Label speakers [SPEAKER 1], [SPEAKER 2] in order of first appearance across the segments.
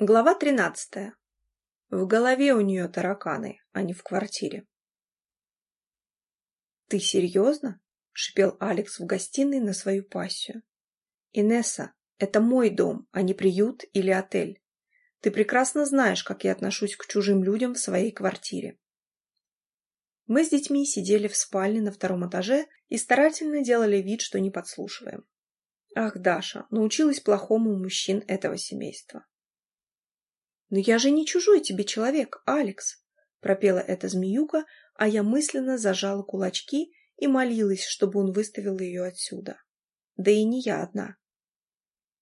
[SPEAKER 1] Глава тринадцатая. В голове у нее тараканы, а не в квартире. «Ты серьезно?» — шипел Алекс в гостиной на свою пассию. «Инесса, это мой дом, а не приют или отель. Ты прекрасно знаешь, как я отношусь к чужим людям в своей квартире». Мы с детьми сидели в спальне на втором этаже и старательно делали вид, что не подслушиваем. Ах, Даша, научилась плохому у мужчин этого семейства. «Но я же не чужой тебе человек, Алекс!» — пропела эта змеюка, а я мысленно зажала кулачки и молилась, чтобы он выставил ее отсюда. Да и не я одна.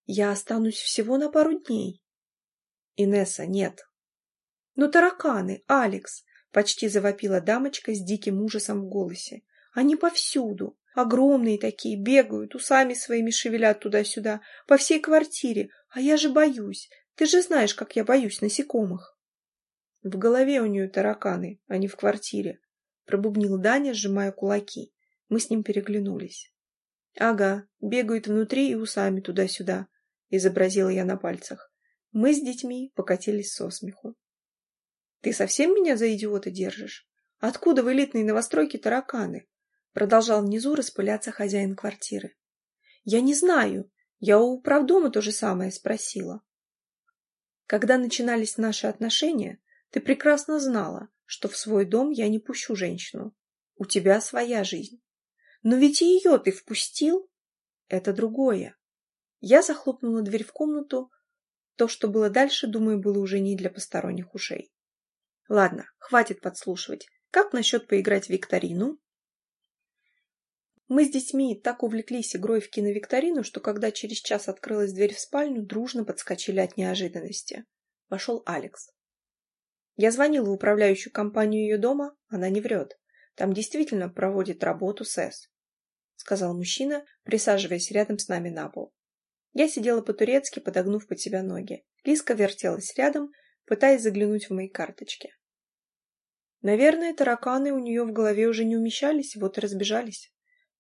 [SPEAKER 1] Я останусь всего на пару дней. Инесса, нет. Ну, тараканы, Алекс, почти завопила дамочка с диким ужасом в голосе. Они повсюду. Огромные такие, бегают, усами своими шевелят туда-сюда, по всей квартире. А я же боюсь. Ты же знаешь, как я боюсь насекомых. В голове у нее тараканы, а не в квартире. Пробубнил Даня, сжимая кулаки. Мы с ним переглянулись. Ага, бегают внутри и усами туда-сюда, изобразила я на пальцах. Мы с детьми покатились со смеху. Ты совсем меня за идиота держишь? Откуда в элитной новостройке тараканы? Продолжал внизу распыляться хозяин квартиры. Я не знаю. Я у управдома то же самое спросила. Когда начинались наши отношения, ты прекрасно знала, что в свой дом я не пущу женщину. У тебя своя жизнь. Но ведь и ее ты впустил. Это другое. Я захлопнула дверь в комнату. То, что было дальше, думаю, было уже не для посторонних ушей. Ладно, хватит подслушивать. Как насчет поиграть в викторину? Мы с детьми так увлеклись игрой в киновикторину, что когда через час открылась дверь в спальню, дружно подскочили от неожиданности. Вошел Алекс. Я звонила в управляющую компанию ее дома, она не врет. Там действительно проводит работу СЭС, сказал мужчина, присаживаясь рядом с нами на пол. Я сидела по-турецки, подогнув под себя ноги. Лиска вертелась рядом, пытаясь заглянуть в мои карточки. Наверное, тараканы у нее в голове уже не умещались, вот и разбежались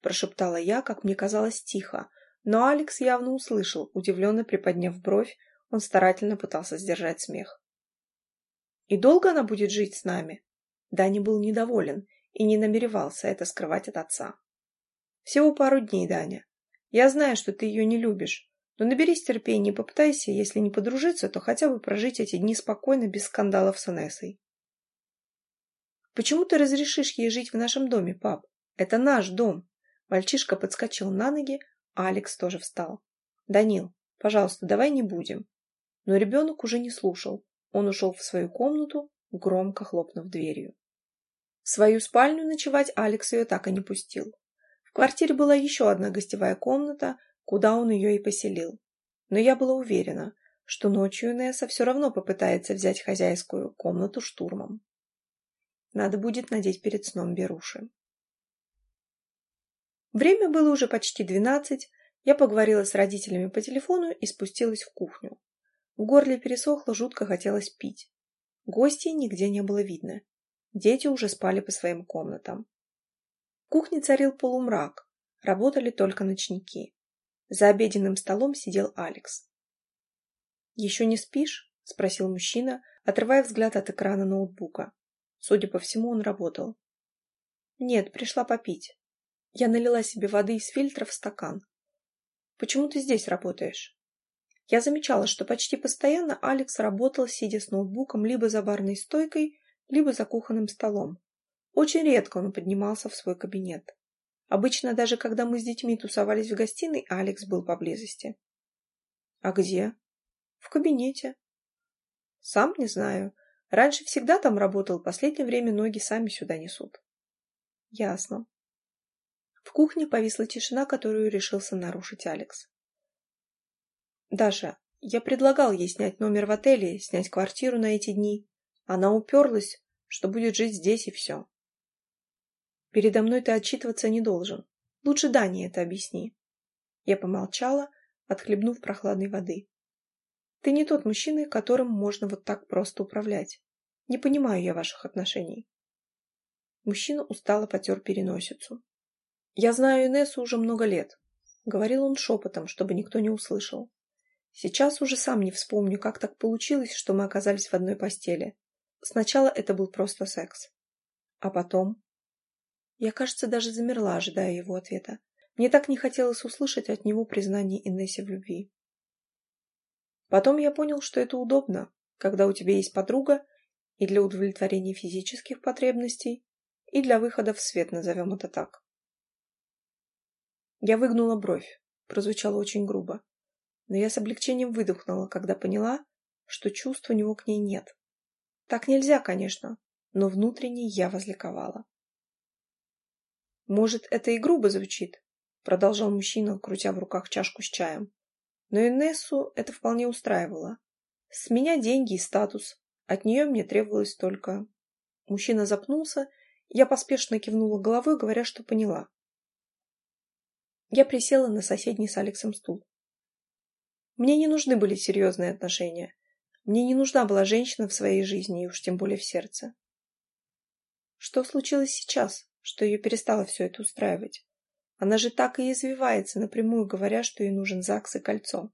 [SPEAKER 1] прошептала я, как мне казалось, тихо, но Алекс явно услышал, удивленно приподняв бровь, он старательно пытался сдержать смех. «И долго она будет жить с нами?» Дани был недоволен и не намеревался это скрывать от отца. «Всего пару дней, Даня. Я знаю, что ты ее не любишь, но наберись терпения и попытайся, если не подружиться, то хотя бы прожить эти дни спокойно, без скандалов с Анессой». «Почему ты разрешишь ей жить в нашем доме, пап? Это наш дом. Мальчишка подскочил на ноги, а Алекс тоже встал. «Данил, пожалуйста, давай не будем». Но ребенок уже не слушал. Он ушел в свою комнату, громко хлопнув дверью. В свою спальню ночевать Алекс ее так и не пустил. В квартире была еще одна гостевая комната, куда он ее и поселил. Но я была уверена, что ночью Несса все равно попытается взять хозяйскую комнату штурмом. Надо будет надеть перед сном беруши. Время было уже почти двенадцать, я поговорила с родителями по телефону и спустилась в кухню. В горле пересохло, жутко хотелось пить. Гостей нигде не было видно. Дети уже спали по своим комнатам. В кухне царил полумрак, работали только ночники. За обеденным столом сидел Алекс. «Еще не спишь?» – спросил мужчина, отрывая взгляд от экрана ноутбука. Судя по всему, он работал. «Нет, пришла попить. Я налила себе воды из фильтра в стакан. «Почему ты здесь работаешь?» Я замечала, что почти постоянно Алекс работал, сидя с ноутбуком либо за барной стойкой, либо за кухонным столом. Очень редко он поднимался в свой кабинет. Обычно даже когда мы с детьми тусовались в гостиной, Алекс был поблизости. «А где?» «В кабинете». «Сам не знаю. Раньше всегда там работал, последнее время ноги сами сюда несут». «Ясно. В кухне повисла тишина, которую решился нарушить Алекс. «Даша, я предлагал ей снять номер в отеле, снять квартиру на эти дни. Она уперлась, что будет жить здесь и все. Передо мной ты отчитываться не должен. Лучше Дане это объясни». Я помолчала, отхлебнув прохладной воды. «Ты не тот мужчина, которым можно вот так просто управлять. Не понимаю я ваших отношений». Мужчина устало потер переносицу. «Я знаю Инессу уже много лет», — говорил он шепотом, чтобы никто не услышал. Сейчас уже сам не вспомню, как так получилось, что мы оказались в одной постели. Сначала это был просто секс. А потом... Я, кажется, даже замерла, ожидая его ответа. Мне так не хотелось услышать от него признание Инессе в любви. Потом я понял, что это удобно, когда у тебя есть подруга и для удовлетворения физических потребностей, и для выхода в свет, назовем это так. Я выгнула бровь. Прозвучало очень грубо но я с облегчением выдохнула, когда поняла, что чувств у него к ней нет. Так нельзя, конечно, но внутренне я возликовала. «Может, это и грубо звучит», — продолжал мужчина, крутя в руках чашку с чаем. Но Инессу это вполне устраивало. С меня деньги и статус. От нее мне требовалось только... Мужчина запнулся, я поспешно кивнула головой, говоря, что поняла. Я присела на соседний с Алексом стул. Мне не нужны были серьезные отношения. Мне не нужна была женщина в своей жизни, и уж тем более в сердце. Что случилось сейчас, что ее перестало все это устраивать? Она же так и извивается, напрямую говоря, что ей нужен ЗАГС и кольцо.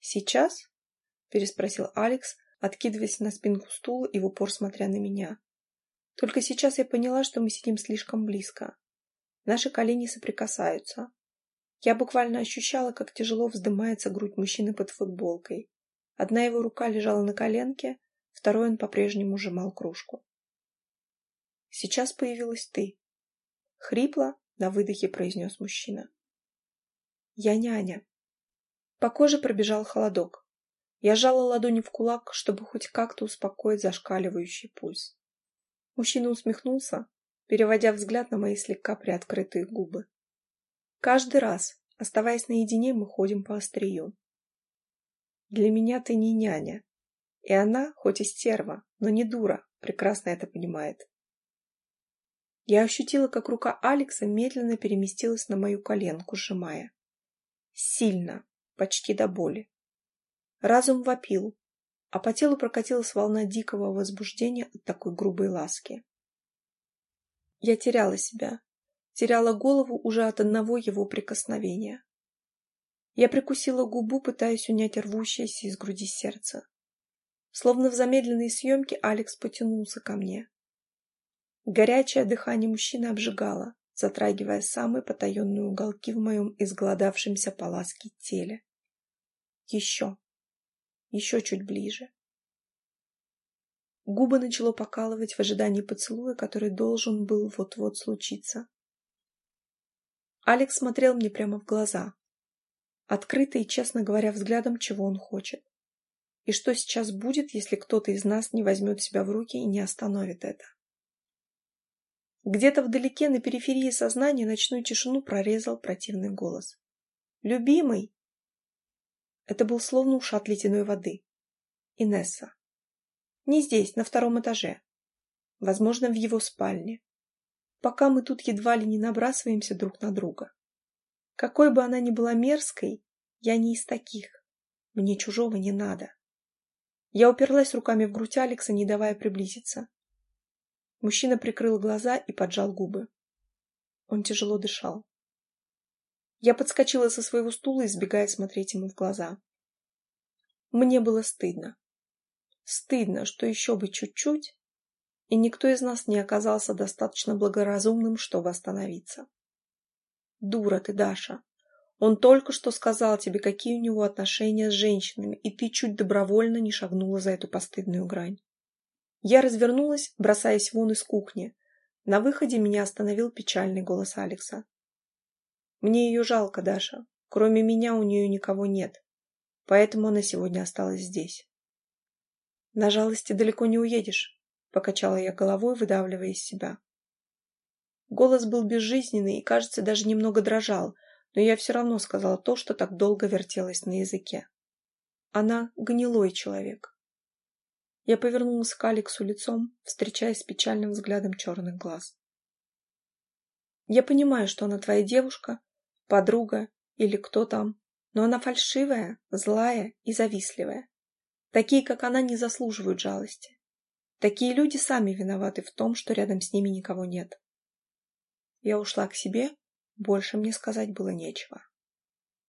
[SPEAKER 1] «Сейчас?» – переспросил Алекс, откидываясь на спинку стула и в упор смотря на меня. Только сейчас я поняла, что мы сидим слишком близко. Наши колени соприкасаются. Я буквально ощущала, как тяжело вздымается грудь мужчины под футболкой. Одна его рука лежала на коленке, второй он по-прежнему сжимал кружку. «Сейчас появилась ты», — хрипло на выдохе произнес мужчина. «Я няня». По коже пробежал холодок. Я жала ладони в кулак, чтобы хоть как-то успокоить зашкаливающий пульс. Мужчина усмехнулся, переводя взгляд на мои слегка приоткрытые губы. Каждый раз, оставаясь наедине, мы ходим по острию. Для меня ты не няня. И она, хоть и стерва, но не дура, прекрасно это понимает. Я ощутила, как рука Алекса медленно переместилась на мою коленку, сжимая. Сильно, почти до боли. Разум вопил, а по телу прокатилась волна дикого возбуждения от такой грубой ласки. Я теряла себя, теряла голову уже от одного его прикосновения. Я прикусила губу, пытаясь унять рвущееся из груди сердце. Словно в замедленной съемке Алекс потянулся ко мне. Горячее дыхание мужчины обжигало, затрагивая самые потаенные уголки в моем изголодавшемся по ласке теле. Еще. Еще чуть ближе. Губы начало покалывать в ожидании поцелуя, который должен был вот-вот случиться. Алекс смотрел мне прямо в глаза, открыто и честно говоря взглядом, чего он хочет. И что сейчас будет, если кто-то из нас не возьмет себя в руки и не остановит это? Где-то вдалеке, на периферии сознания, ночную тишину прорезал противный голос. «Любимый!» Это был словно ушат ледяной воды. Инесса. Не здесь, на втором этаже. Возможно, в его спальне пока мы тут едва ли не набрасываемся друг на друга. Какой бы она ни была мерзкой, я не из таких. Мне чужого не надо. Я уперлась руками в грудь Алекса, не давая приблизиться. Мужчина прикрыл глаза и поджал губы. Он тяжело дышал. Я подскочила со своего стула, избегая смотреть ему в глаза. Мне было стыдно. Стыдно, что еще бы чуть-чуть, и никто из нас не оказался достаточно благоразумным, чтобы остановиться. Дура ты, Даша. Он только что сказал тебе, какие у него отношения с женщинами, и ты чуть добровольно не шагнула за эту постыдную грань. Я развернулась, бросаясь вон из кухни. На выходе меня остановил печальный голос Алекса. Мне ее жалко, Даша. Кроме меня у нее никого нет. Поэтому она сегодня осталась здесь. На жалости далеко не уедешь. Покачала я головой, выдавливая из себя. Голос был безжизненный и, кажется, даже немного дрожал, но я все равно сказала то, что так долго вертелось на языке. Она гнилой человек. Я повернулась к Алексу лицом, встречаясь с печальным взглядом черных глаз. Я понимаю, что она твоя девушка, подруга или кто там, но она фальшивая, злая и завистливая. Такие, как она, не заслуживают жалости. Такие люди сами виноваты в том, что рядом с ними никого нет. Я ушла к себе, больше мне сказать было нечего.